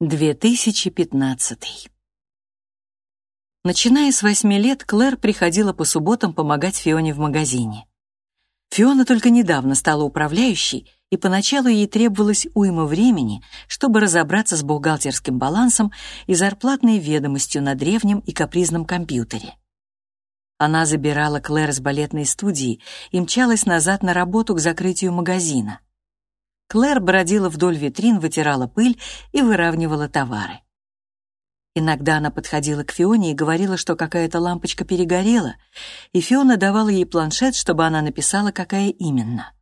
2015. Начиная с восьми лет, Клэр приходила по субботам помогать Фионе в магазине. Фиона только недавно стала управляющей, и поначалу ей требовалось уйма времени, чтобы разобраться с бухгалтерским балансом и зарплатной ведомостью на древнем и капризном компьютере. Она забирала Клэр с балетной студии и мчалась назад на работу к закрытию магазина. Клэр бродила вдоль витрин, вытирала пыль и выравнивала товары. Иногда она подходила к Фионе и говорила, что какая-то лампочка перегорела, и Фиона давала ей планшет, чтобы она написала, какая именно.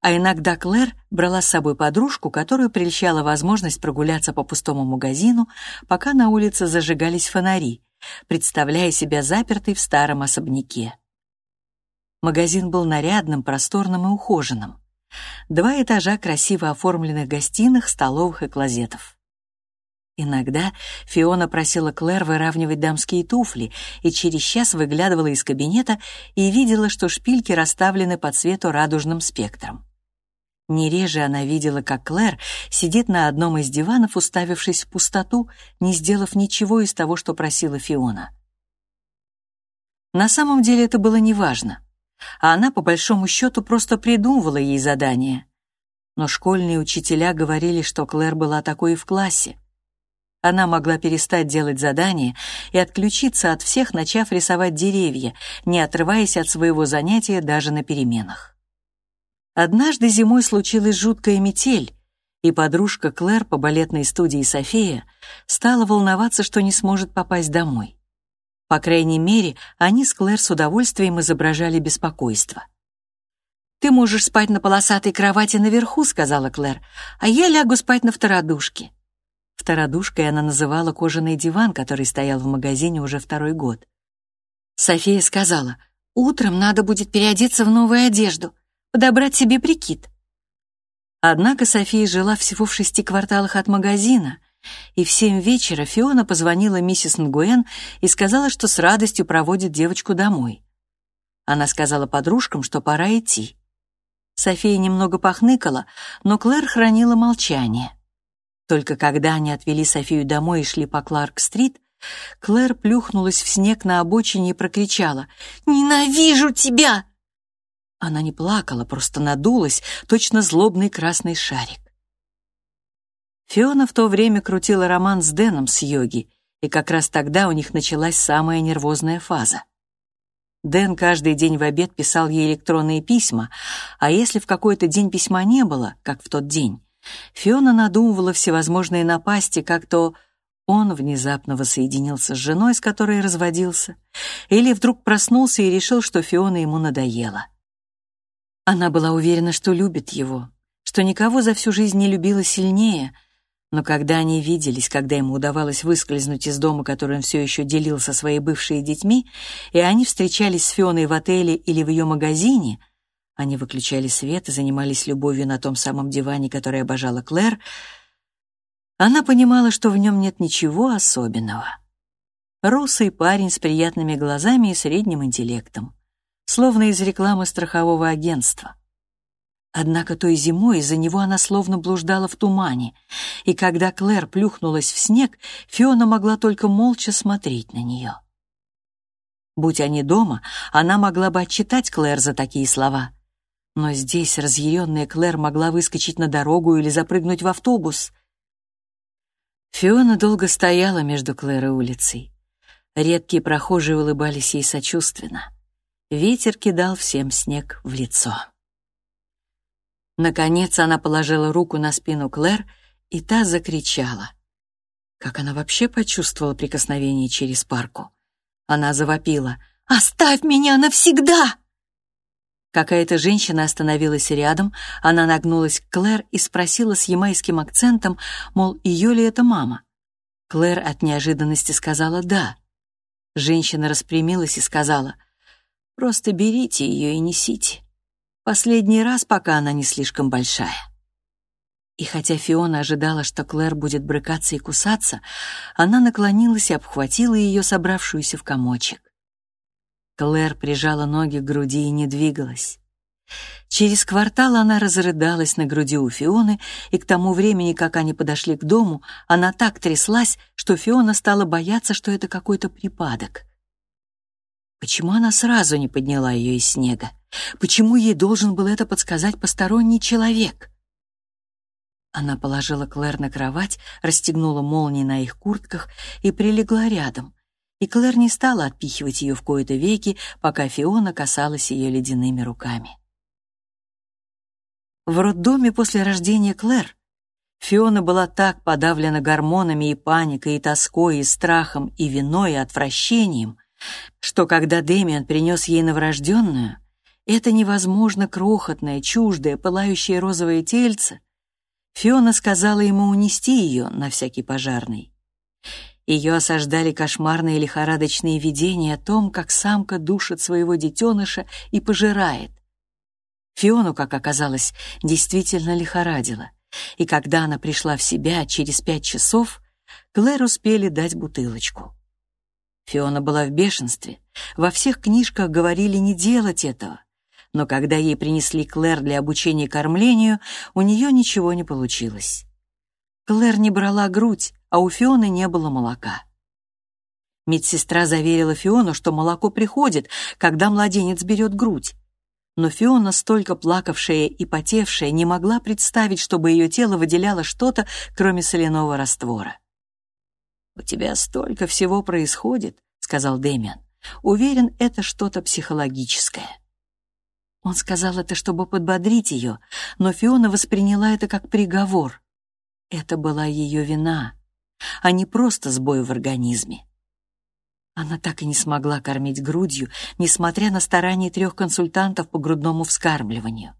А иногда Клэр брала с собой подружку, которую прельщала возможность прогуляться по пустому магазину, пока на улице зажигались фонари, представляя себя запертой в старом особняке. Магазин был нарядным, просторным и ухоженным. Два этажа красиво оформленных гостиных, столовых и клозетов. Иногда Фиона просила Клэр выравнивать дамские туфли и через час выглядывала из кабинета и видела, что шпильки расставлены по цвету радужным спектром. Не реже она видела, как Клэр сидит на одном из диванов, уставившись в пустоту, не сделав ничего из того, что просила Фиона. На самом деле это было неважно а она, по большому счету, просто придумывала ей задание. Но школьные учителя говорили, что Клэр была такой и в классе. Она могла перестать делать задания и отключиться от всех, начав рисовать деревья, не отрываясь от своего занятия даже на переменах. Однажды зимой случилась жуткая метель, и подружка Клэр по балетной студии София стала волноваться, что не сможет попасть домой. По крайней мере, они с Клэр с удовольствием изображали беспокойство. «Ты можешь спать на полосатой кровати наверху», — сказала Клэр, «а я лягу спать на втородушке». Втородушкой она называла кожаный диван, который стоял в магазине уже второй год. София сказала, «Утром надо будет переодеться в новую одежду, подобрать себе прикид». Однако София жила всего в шести кварталах от магазина, и в семь вечера Фиона позвонила миссис Нгуэн и сказала, что с радостью проводит девочку домой. Она сказала подружкам, что пора идти. София немного похныкала, но Клэр хранила молчание. Только когда они отвели Софию домой и шли по Кларк-стрит, Клэр плюхнулась в снег на обочине и прокричала «Ненавижу тебя!». Она не плакала, просто надулась, точно злобный красный шарик. Фиона в то время крутила роман с Дэном с йоги, и как раз тогда у них началась самая нервозная фаза. Дэн каждый день в обед писал ей электронные письма, а если в какой-то день письма не было, как в тот день, Фиона надумывала всевозможные напасти, как то он внезапно воссоединился с женой, с которой разводился, или вдруг проснулся и решил, что Фиона ему надоела. Она была уверена, что любит его, что никого за всю жизнь не любила сильнее — но когда они виделись, когда ему удавалось выскользнуть из дома, который он все еще делил со своей бывшими детьми, и они встречались с Фионой в отеле или в ее магазине, они выключали свет и занимались любовью на том самом диване, который обожала Клэр, она понимала, что в нем нет ничего особенного. Русый парень с приятными глазами и средним интеллектом, словно из рекламы страхового агентства. Однако той зимой из-за него она словно блуждала в тумане, и когда Клэр плюхнулась в снег, Фиона могла только молча смотреть на нее. Будь они дома, она могла бы отчитать Клэр за такие слова. Но здесь разъяренная Клэр могла выскочить на дорогу или запрыгнуть в автобус. Фиона долго стояла между Клэр и улицей. Редкие прохожие улыбались ей сочувственно. Ветер кидал всем снег в лицо. Наконец она положила руку на спину Клэр, и та закричала. Как она вообще почувствовала прикосновение через парку? Она завопила. «Оставь меня навсегда!» Какая-то женщина остановилась рядом, она нагнулась к Клэр и спросила с ямайским акцентом, мол, ее ли это мама. Клэр от неожиданности сказала «да». Женщина распрямилась и сказала «просто берите ее и несите». Последний раз, пока она не слишком большая. И хотя Фиона ожидала, что Клэр будет брыкаться и кусаться, она наклонилась и обхватила ее, собравшуюся в комочек. Клэр прижала ноги к груди и не двигалась. Через квартал она разрыдалась на груди у Фионы, и к тому времени, как они подошли к дому, она так тряслась, что Фиона стала бояться, что это какой-то припадок. Почему она сразу не подняла ее из снега? Почему ей должен был это подсказать посторонний человек? Она положила Клэр на кровать, расстегнула молнии на их куртках и прилегла рядом. И Клэр не стала отпихивать ее в кои-то веки, пока Фиона касалась ее ледяными руками. В роддоме после рождения Клэр Фиона была так подавлена гормонами и паникой, и тоской, и страхом, и виной, и отвращением, что когда Дэмиан принес ей новорожденную, это невозможно крохотное, чуждое, пылающее розовое тельце Фиона сказала ему унести ее на всякий пожарный. Ее осаждали кошмарные лихорадочные видения о том, как самка душит своего детеныша и пожирает. Фиону, как оказалось, действительно лихорадила, и когда она пришла в себя через пять часов, Клэр успели дать бутылочку. Фиона была в бешенстве. Во всех книжках говорили не делать этого но когда ей принесли Клэр для обучения кормлению, у нее ничего не получилось. Клэр не брала грудь, а у Фионы не было молока. Медсестра заверила Фиону, что молоко приходит, когда младенец берет грудь. Но Фиона, столько плакавшая и потевшая, не могла представить, чтобы ее тело выделяло что-то, кроме соляного раствора. «У тебя столько всего происходит», — сказал Дэмиан. «Уверен, это что-то психологическое». Он сказал это, чтобы подбодрить ее, но Фиона восприняла это как приговор. Это была ее вина, а не просто сбой в организме. Она так и не смогла кормить грудью, несмотря на старания трех консультантов по грудному вскармливанию.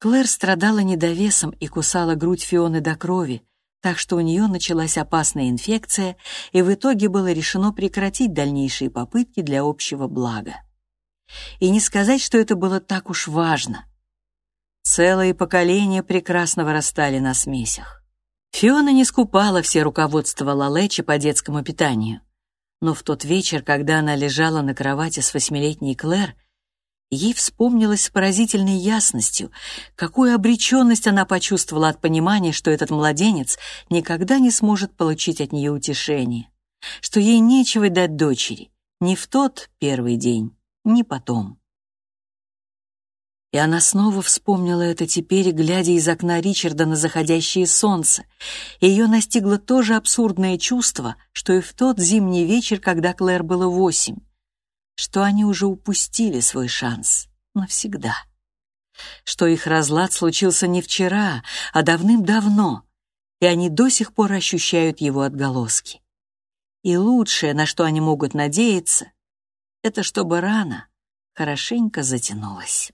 Клэр страдала недовесом и кусала грудь Фионы до крови, так что у нее началась опасная инфекция, и в итоге было решено прекратить дальнейшие попытки для общего блага. И не сказать, что это было так уж важно. Целые поколения прекрасно вырастали на смесях. Фиона не скупала все руководства Лалечи по детскому питанию. Но в тот вечер, когда она лежала на кровати с восьмилетней Клэр, ей вспомнилось с поразительной ясностью, какую обреченность она почувствовала от понимания, что этот младенец никогда не сможет получить от нее утешение, что ей нечего дать дочери, не в тот первый день, ни потом. И она снова вспомнила это теперь, глядя из окна Ричарда на заходящее солнце. И ее настигло то же абсурдное чувство, что и в тот зимний вечер, когда Клэр было восемь, что они уже упустили свой шанс навсегда. Что их разлад случился не вчера, а давным-давно, и они до сих пор ощущают его отголоски. И лучшее, на что они могут надеяться, это чтобы рана хорошенько затянулась.